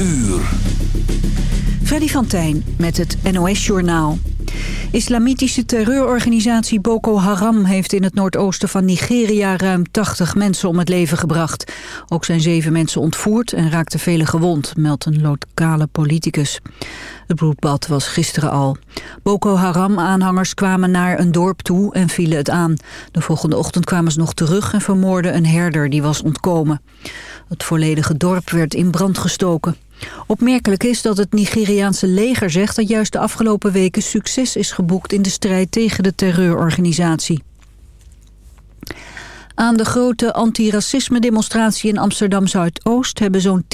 uur. Van Tijn met het NOS-journaal. Islamitische terreurorganisatie Boko Haram heeft in het noordoosten van Nigeria ruim 80 mensen om het leven gebracht. Ook zijn zeven mensen ontvoerd en raakten velen gewond, meldt een lokale politicus. Het bloedbad was gisteren al. Boko Haram-aanhangers kwamen naar een dorp toe en vielen het aan. De volgende ochtend kwamen ze nog terug en vermoorden een herder die was ontkomen. Het volledige dorp werd in brand gestoken. Opmerkelijk is dat het Nigeriaanse leger zegt dat juist de afgelopen weken succes is geboekt in de strijd tegen de terreurorganisatie. Aan de grote antiracisme-demonstratie in Amsterdam-Zuidoost... hebben zo'n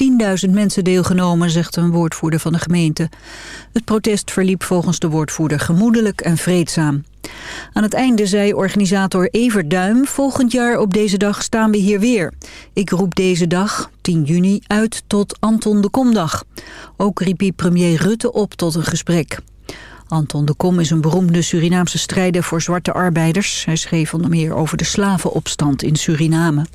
10.000 mensen deelgenomen, zegt een woordvoerder van de gemeente. Het protest verliep volgens de woordvoerder gemoedelijk en vreedzaam. Aan het einde zei organisator Evert Duim... volgend jaar op deze dag staan we hier weer. Ik roep deze dag, 10 juni, uit tot Anton de Komdag. Ook riep hij premier Rutte op tot een gesprek. Anton de Kom is een beroemde Surinaamse strijder voor zwarte arbeiders. Hij schreef onder meer over de slavenopstand in Suriname.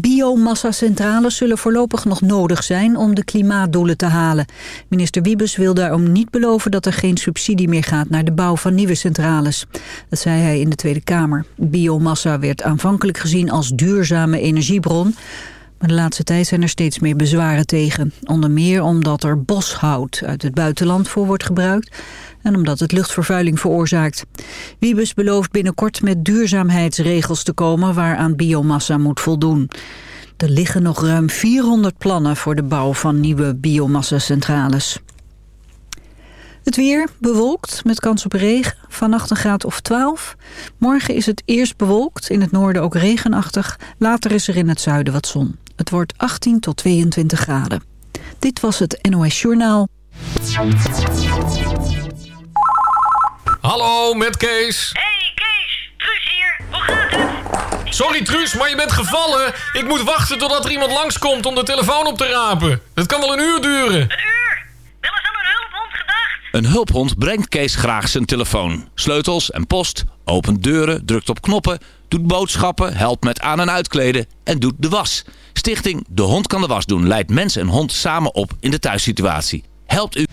Biomassa-centrales zullen voorlopig nog nodig zijn om de klimaatdoelen te halen. Minister Wiebes wil daarom niet beloven dat er geen subsidie meer gaat naar de bouw van nieuwe centrales. Dat zei hij in de Tweede Kamer. Biomassa werd aanvankelijk gezien als duurzame energiebron. Maar de laatste tijd zijn er steeds meer bezwaren tegen. Onder meer omdat er boshout uit het buitenland voor wordt gebruikt... en omdat het luchtvervuiling veroorzaakt. Wiebes belooft binnenkort met duurzaamheidsregels te komen... waaraan biomassa moet voldoen. Er liggen nog ruim 400 plannen voor de bouw van nieuwe biomassacentrales. Het weer bewolkt met kans op regen. Vannacht een graad of 12. Morgen is het eerst bewolkt, in het noorden ook regenachtig. Later is er in het zuiden wat zon. Het wordt 18 tot 22 graden. Dit was het NOS Journaal. Hallo, met Kees. Hey Kees, Truus hier. Hoe gaat het? Sorry Truus, maar je bent gevallen. Ik moet wachten totdat er iemand langskomt om de telefoon op te rapen. Dat kan wel een uur duren. Een uur? Wel eens aan een hulphond gedacht? Een hulphond brengt Kees graag zijn telefoon. Sleutels en post, opent deuren, drukt op knoppen, doet boodschappen, helpt met aan- en uitkleden en doet de was. Stichting De Hond kan de was doen leidt mens en hond samen op in de thuissituatie. Helpt u...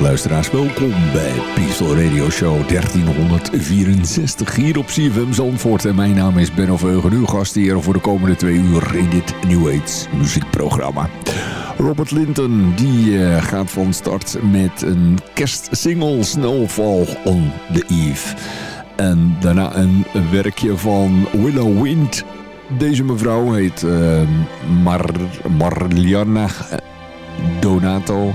Luisteraars, welkom bij Peaceful Radio Show 1364 hier op CFM Zandvoort. En mijn naam is Benno Veugen, uw gast hier voor de komende twee uur in dit New Age muziekprogramma. Robert Linton die eh, gaat van start met een kerstsingle Snowfall on the Eve. En daarna een werkje van Willow Wind. Deze mevrouw heet eh, Mar Marliana Donato.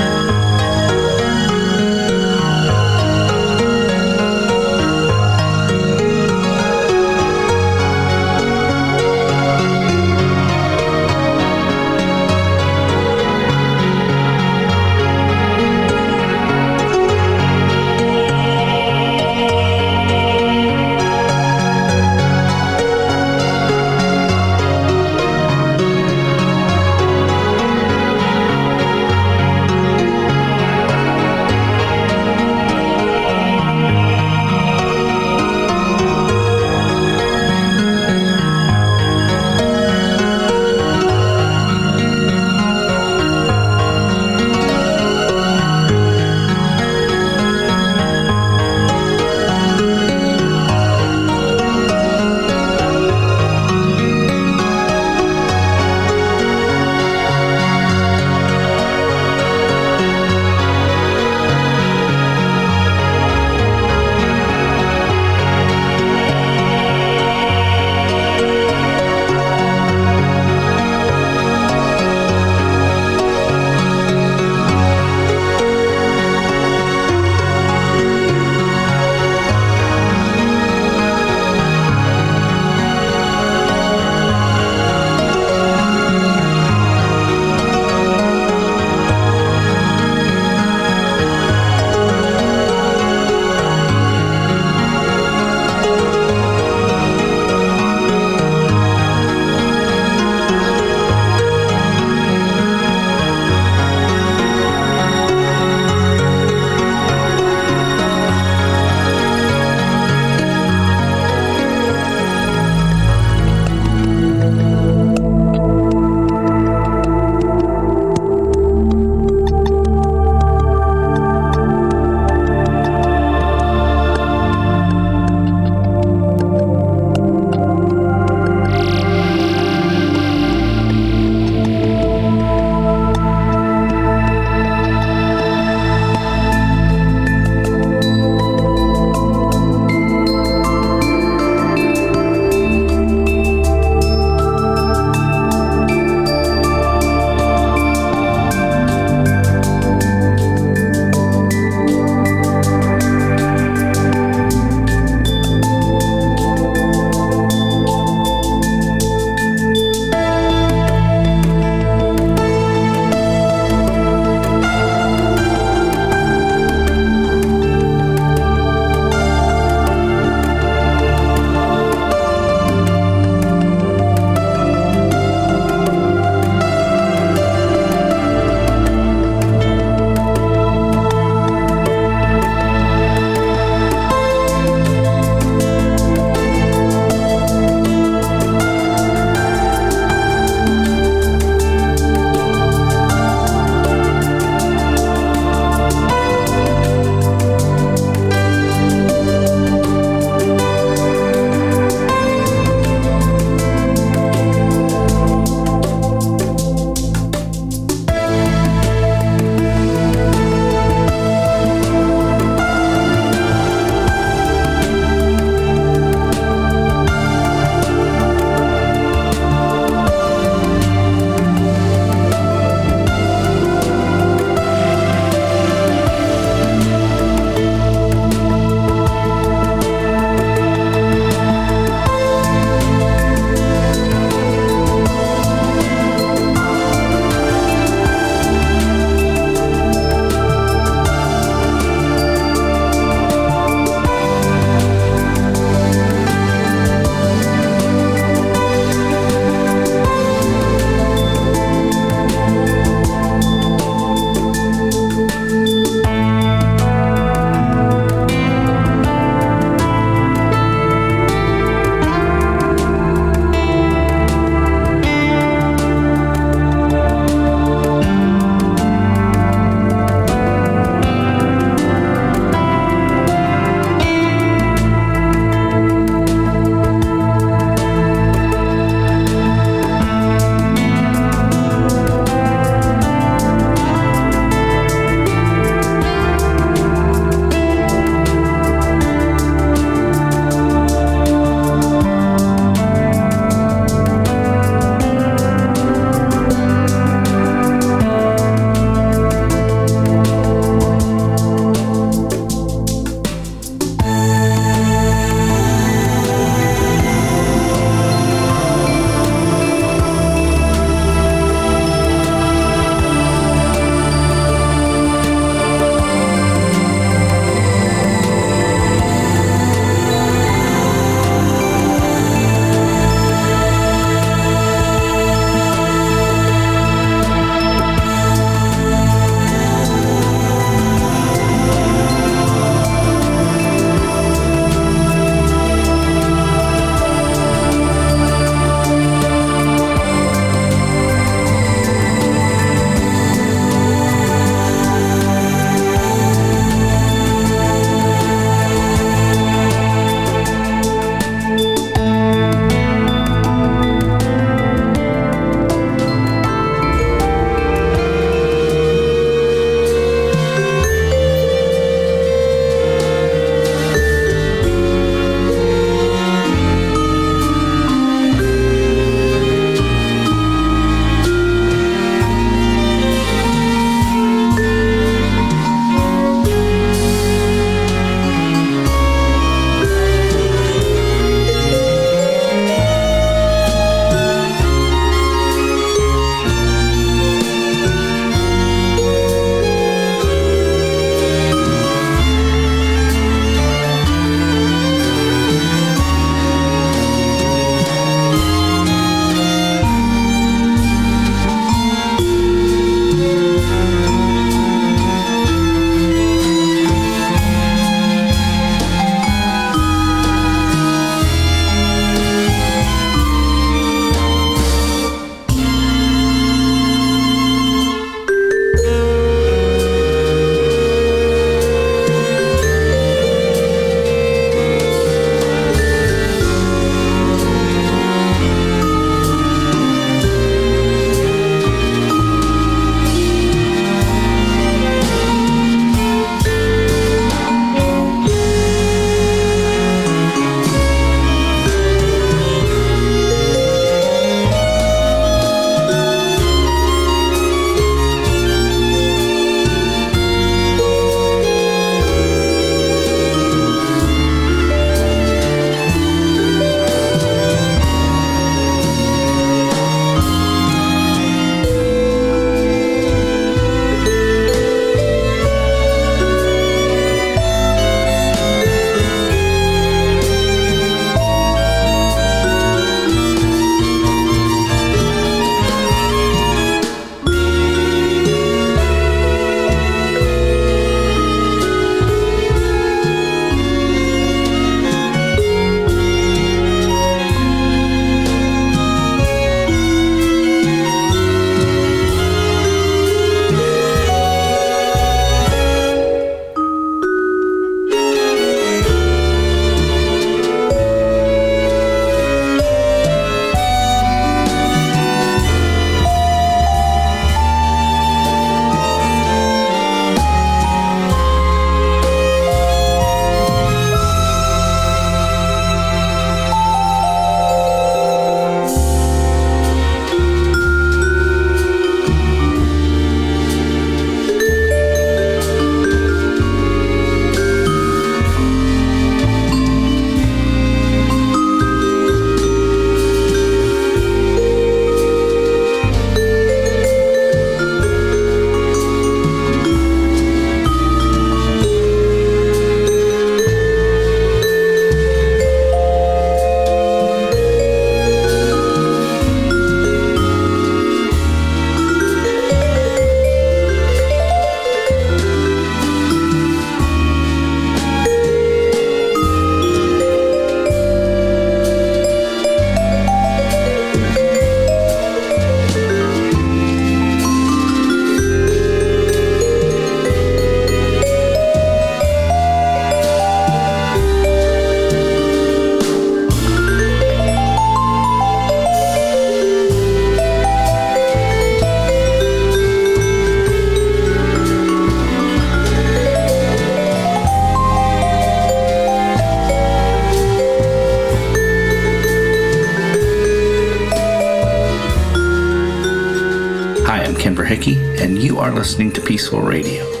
You are listening to Peaceful Radio.